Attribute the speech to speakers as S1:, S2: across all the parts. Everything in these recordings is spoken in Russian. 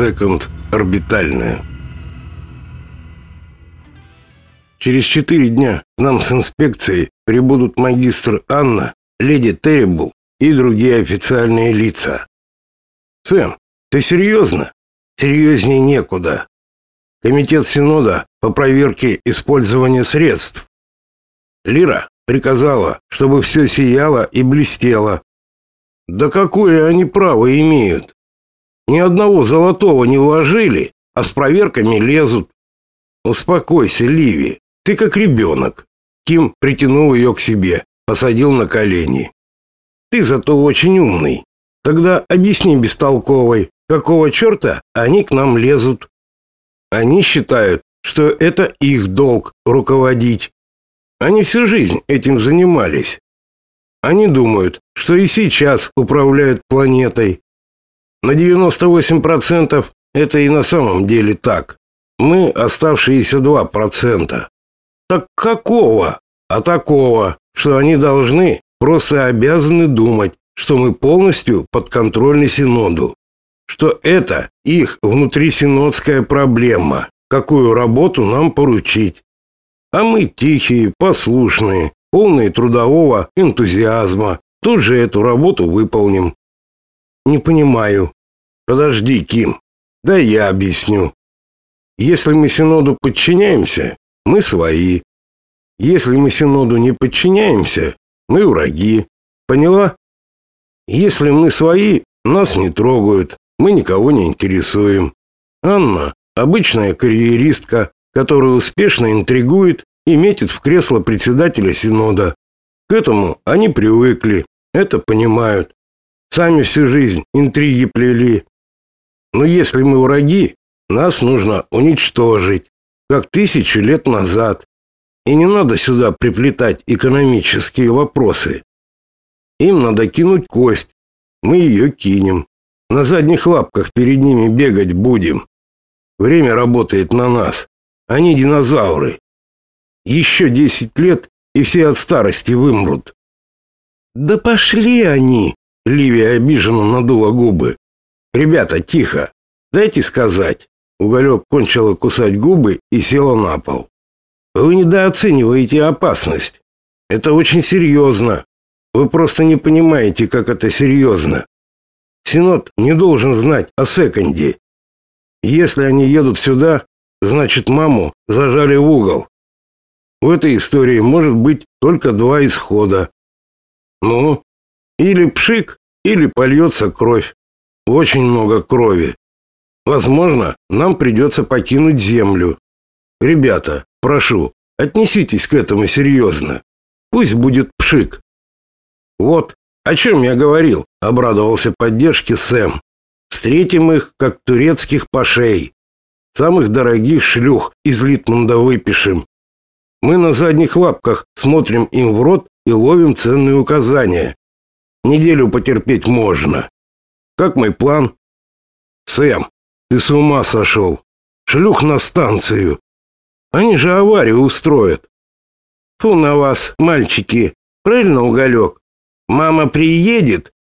S1: секунд орбитальная. Через четыре дня к нам с инспекцией прибудут магистр Анна, леди Террибл и другие официальные лица. Сэм, ты серьезно? Серьезнее некуда. Комитет Синода по проверке использования средств. Лира приказала, чтобы все сияло и блестело. Да какое они право имеют? Ни одного золотого не вложили, а с проверками лезут. Успокойся, Ливи, ты как ребенок. Ким притянул ее к себе, посадил на колени. Ты зато очень умный. Тогда объясни бестолковой, какого черта они к нам лезут. Они считают, что это их долг руководить. Они всю жизнь этим занимались. Они думают, что и сейчас управляют планетой. На 98% это и на самом деле так. Мы оставшиеся 2%. Так какого? А такого, что они должны, просто обязаны думать, что мы полностью подконтрольны Синоду. Что это их внутрисинодская проблема, какую работу нам поручить. А мы тихие, послушные, полные трудового энтузиазма, тут же эту работу выполним. Не понимаю. Подожди, Ким. Да я объясню. Если мы Синоду подчиняемся, мы свои. Если мы Синоду не подчиняемся, мы враги. Поняла? Если мы свои, нас не трогают, мы никого не интересуем. Анна обычная карьеристка, которая успешно интригует и метит в кресло председателя Синода. К этому они привыкли, это понимают. Сами всю жизнь интриги плели. Но если мы враги, нас нужно уничтожить, как тысячу лет назад. И не надо сюда приплетать экономические вопросы. Им надо кинуть кость. Мы ее кинем. На задних лапках перед ними бегать будем. Время работает на нас. Они динозавры. Еще десять лет, и все от старости вымрут. Да пошли они, Ливия обиженно надула губы. «Ребята, тихо! Дайте сказать!» Уголек кончила кусать губы и села на пол. «Вы недооцениваете опасность. Это очень серьезно. Вы просто не понимаете, как это серьезно. Синод не должен знать о секонде. Если они едут сюда, значит маму зажали в угол. В этой истории может быть только два исхода. Ну, или пшик, или польется кровь. Очень много крови. Возможно, нам придется покинуть землю. Ребята, прошу, отнеситесь к этому серьезно. Пусть будет пшик. Вот, о чем я говорил, обрадовался поддержке Сэм. Встретим их, как турецких пашей. Самых дорогих шлюх из Литмунда выпишем. Мы на задних лапках смотрим им в рот и ловим ценные указания. Неделю потерпеть можно. Как мой план? Сэм, ты с ума сошел. Шлюх на станцию. Они же аварию устроят. Фу на вас, мальчики. Правильно, Уголек? Мама приедет?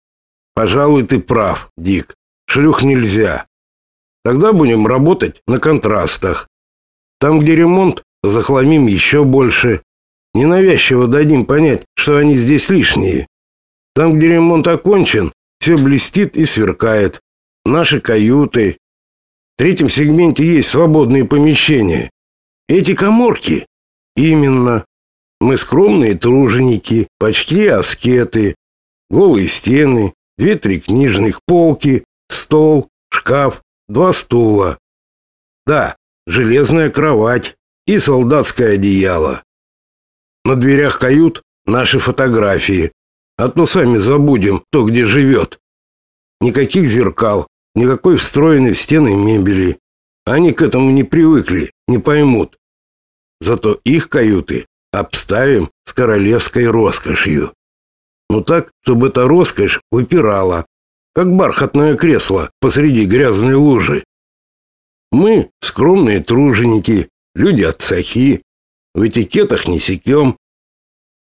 S1: Пожалуй, ты прав, Дик. Шлюх нельзя. Тогда будем работать на контрастах. Там, где ремонт, захламим еще больше. Ненавязчиво дадим понять, что они здесь лишние. Там, где ремонт окончен, все блестит и сверкает. Наши каюты. В третьем сегменте есть свободные помещения. Эти коморки. Именно. Мы скромные труженики, почти аскеты. Голые стены, две-три книжных полки, стол, шкаф, два стула. Да, железная кровать и солдатское одеяло. На дверях кают наши фотографии а то сами забудем, кто где живет. Никаких зеркал, никакой встроенной в стены мебели. Они к этому не привыкли, не поймут. Зато их каюты обставим с королевской роскошью. Ну так, чтобы эта роскошь выпирала, как бархатное кресло посреди грязной лужи. Мы скромные труженики, люди от цехи, в этикетах не секем.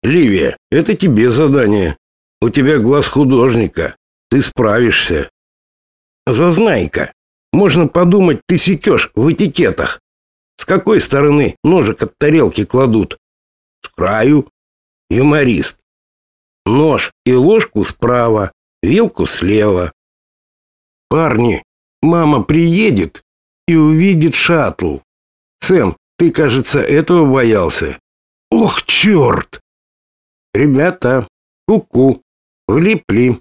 S1: Ливия, это тебе задание. У тебя глаз художника. Ты справишься. Зазнайка. Можно подумать, ты секешь в этикетах. С какой стороны ножик от тарелки кладут? С краю. Юморист. Нож и ложку справа, вилку слева. Парни, мама приедет и увидит шаттл. Сэм, ты, кажется, этого боялся. Ох, черт! Ребята, ку-ку, влипли.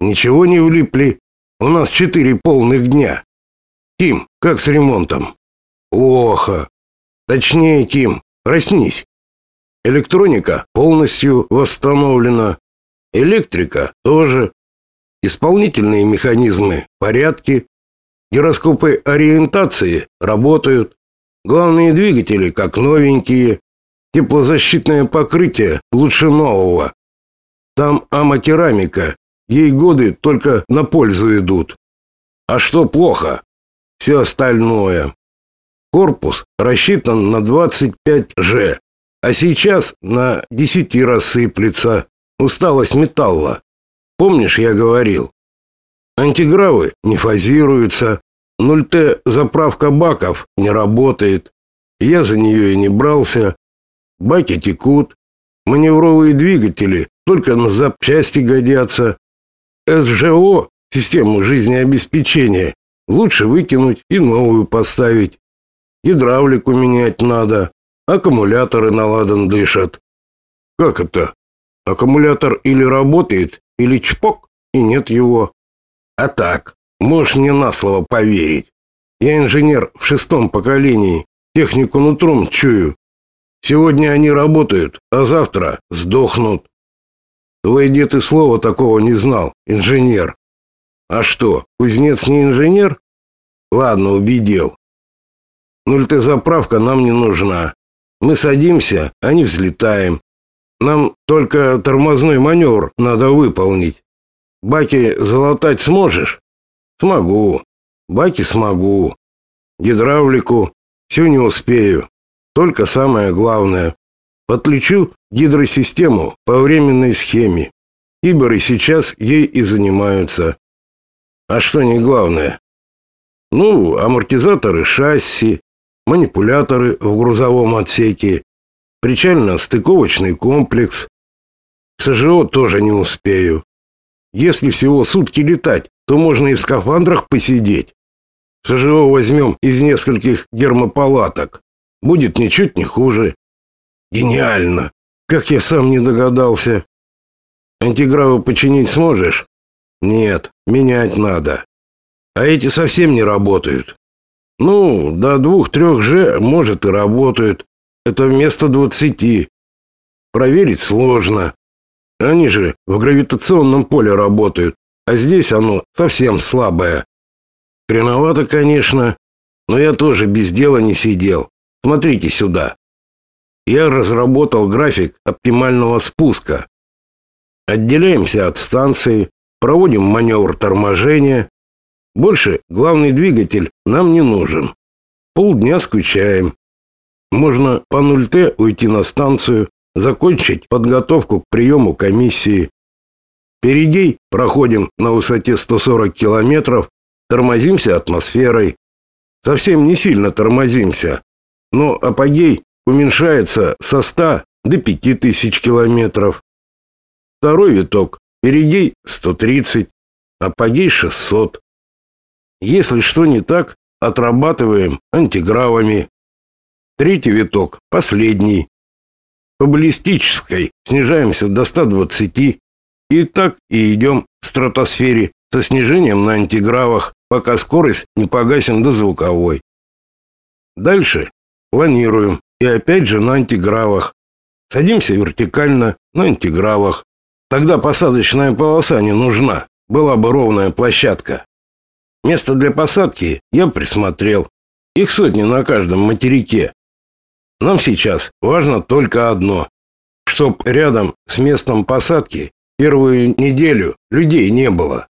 S1: Ничего не влипли. У нас четыре полных дня. Ким, как с ремонтом? Плохо. Точнее, Ким, проснись. Электроника полностью восстановлена. Электрика тоже. Исполнительные механизмы в порядке. Гироскопы ориентации работают. Главные двигатели как новенькие. Теплозащитное покрытие лучше нового. Там амокерамика. Ей годы только на пользу идут. А что плохо? Все остальное. Корпус рассчитан на 25G, а сейчас на 10 рассыплется. Усталость металла. Помнишь, я говорил? Антигравы не фазируются, 0Т заправка баков не работает. Я за нее и не брался. Баки текут. Маневровые двигатели только на запчасти годятся. СЖО, систему жизнеобеспечения, лучше выкинуть и новую поставить. Гидравлику менять надо. Аккумуляторы на ладан дышат. Как это? Аккумулятор или работает, или чпок, и нет его. А так, можешь мне на слово поверить. Я инженер в шестом поколении, технику нутром чую. Сегодня они работают, а завтра сдохнут. Твой дед и слова такого не знал, инженер. А что, кузнец не инженер? Ладно, убедил. Нульт-заправка нам не нужна. Мы садимся, а не взлетаем. Нам только тормозной маневр надо выполнить. Баки залатать сможешь? Смогу. Баки смогу. Гидравлику все не успею. Только самое главное. Подключу гидросистему по временной схеме. Киберы сейчас ей и занимаются. А что не главное? Ну, амортизаторы шасси, манипуляторы в грузовом отсеке, причально-стыковочный комплекс. СЖО тоже не успею. Если всего сутки летать, то можно и в скафандрах посидеть. СЖО возьмем из нескольких гермопалаток. Будет ничуть не хуже. Гениально! Как я сам не догадался. Антигравы починить сможешь? Нет, менять надо. А эти совсем не работают. Ну, до двух-трех же, может, и работают. Это вместо двадцати. Проверить сложно. Они же в гравитационном поле работают, а здесь оно совсем слабое. Хреновато, конечно, но я тоже без дела не сидел. Смотрите сюда. Я разработал график оптимального спуска. Отделяемся от станции, проводим маневр торможения, больше главный двигатель нам не нужен. Полдня скучаем. Можно по 0Т уйти на станцию, закончить подготовку к приему комиссии. Перегей проходим на высоте 140 километров, тормозимся атмосферой. Совсем не сильно тормозимся, но апогей уменьшается со 100 до 5000 километров. Второй виток, перегей 130, апогей 600. Если что не так, отрабатываем антигравами. Третий виток, последний. По баллистической снижаемся до 120 и так и идем в стратосфере со снижением на антигравах, пока скорость не погасим до звуковой. Дальше планируем и опять же на антигравах. Садимся вертикально на антигравах. Тогда посадочная полоса не нужна, была бы ровная площадка. Место для посадки я присмотрел. Их сотни на каждом материке. Нам сейчас важно только одно. Чтоб рядом с местом посадки первую неделю людей не было.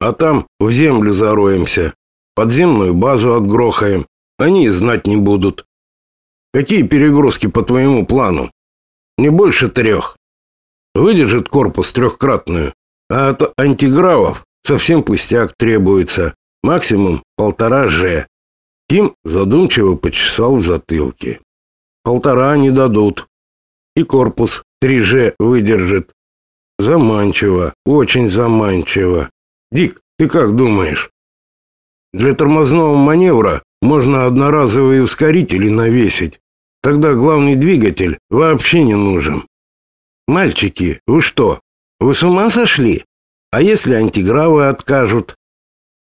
S1: А там в землю зароемся. Подземную базу отгрохаем. Они знать не будут. Какие перегрузки по твоему плану? Не больше трех. Выдержит корпус трехкратную. А от антигравов совсем пустяк требуется. Максимум полтора Ж. Тим задумчиво почесал в затылке. Полтора не дадут. И корпус 3G выдержит. Заманчиво, очень заманчиво. Дик, ты как думаешь? Для тормозного маневра можно одноразовые ускорители навесить. Тогда главный двигатель вообще не нужен. Мальчики, вы что, вы с ума сошли? А если антигравы откажут?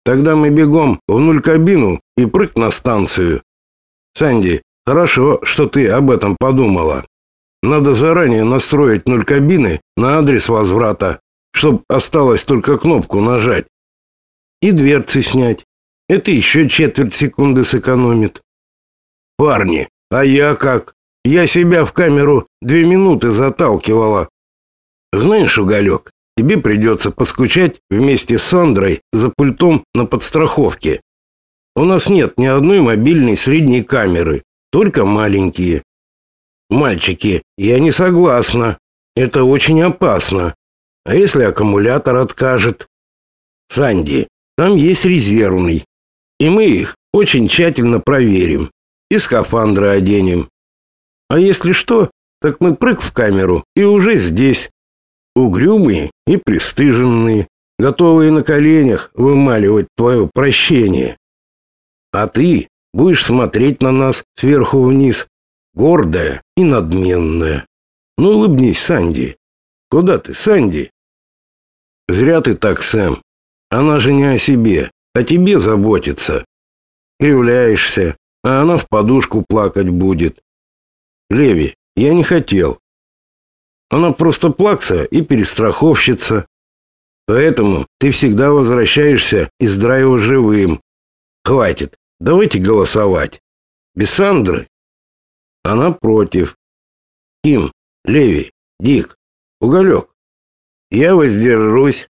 S1: Тогда мы бегом в нуль кабину и прыг на станцию. Санди, хорошо, что ты об этом подумала. Надо заранее настроить нуль кабины на адрес возврата, чтобы осталось только кнопку нажать. И дверцы снять. Это еще четверть секунды сэкономит. Парни, а я как? Я себя в камеру две минуты заталкивала. Знаешь, Уголек, тебе придется поскучать вместе с Сандрой за пультом на подстраховке. У нас нет ни одной мобильной средней камеры, только маленькие. Мальчики, я не согласна. Это очень опасно. А если аккумулятор откажет? Санди, там есть резервный и мы их очень тщательно проверим и скафандры оденем. А если что, так мы прыг в камеру и уже здесь. Угрюмые и пристыженные, готовые на коленях вымаливать твое прощение. А ты будешь смотреть на нас сверху вниз, гордая и надменная. Ну, улыбнись, Санди. Куда ты, Санди? Зря ты так, Сэм. Она же не о себе о тебе заботится. Кривляешься, а она в подушку плакать будет. Леви, я не хотел. Она просто плакса и перестраховщица. Поэтому ты всегда возвращаешься из драйва живым. Хватит, давайте голосовать. Без? Она против. Ким, Леви, Дик, Уголек. Я воздержусь.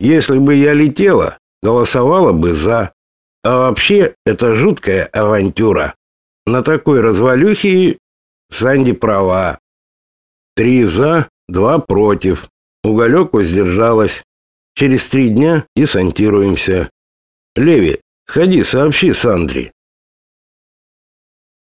S1: Если бы я летела, голосовала бы за. А вообще, это жуткая авантюра. На такой развалюхе Санди права. Три за, два против. Уголек воздержалась. Через три дня десантируемся. Леви, ходи, сообщи Сандре.